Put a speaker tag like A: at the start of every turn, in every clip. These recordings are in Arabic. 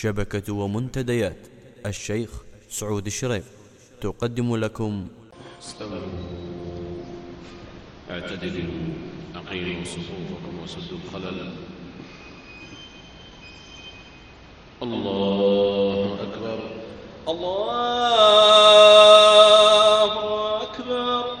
A: شبكة ومنتديات. الشيخ سعود الشريف. تقدم لكم.
B: استووا. اعتدلوا. أقيموا صفوفكم وسدوا الخلل الله أكبر
C: الله أكبر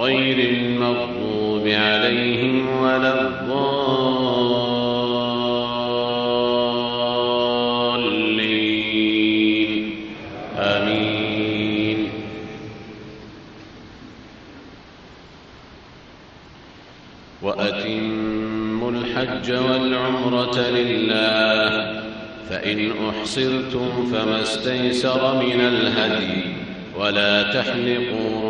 B: غير المغضوب عليهم ولا الضالين. آمين. وأتموا الحج والعمرة لله فإن أحصرتم فما استيسر من الهدي ولا تحلقوا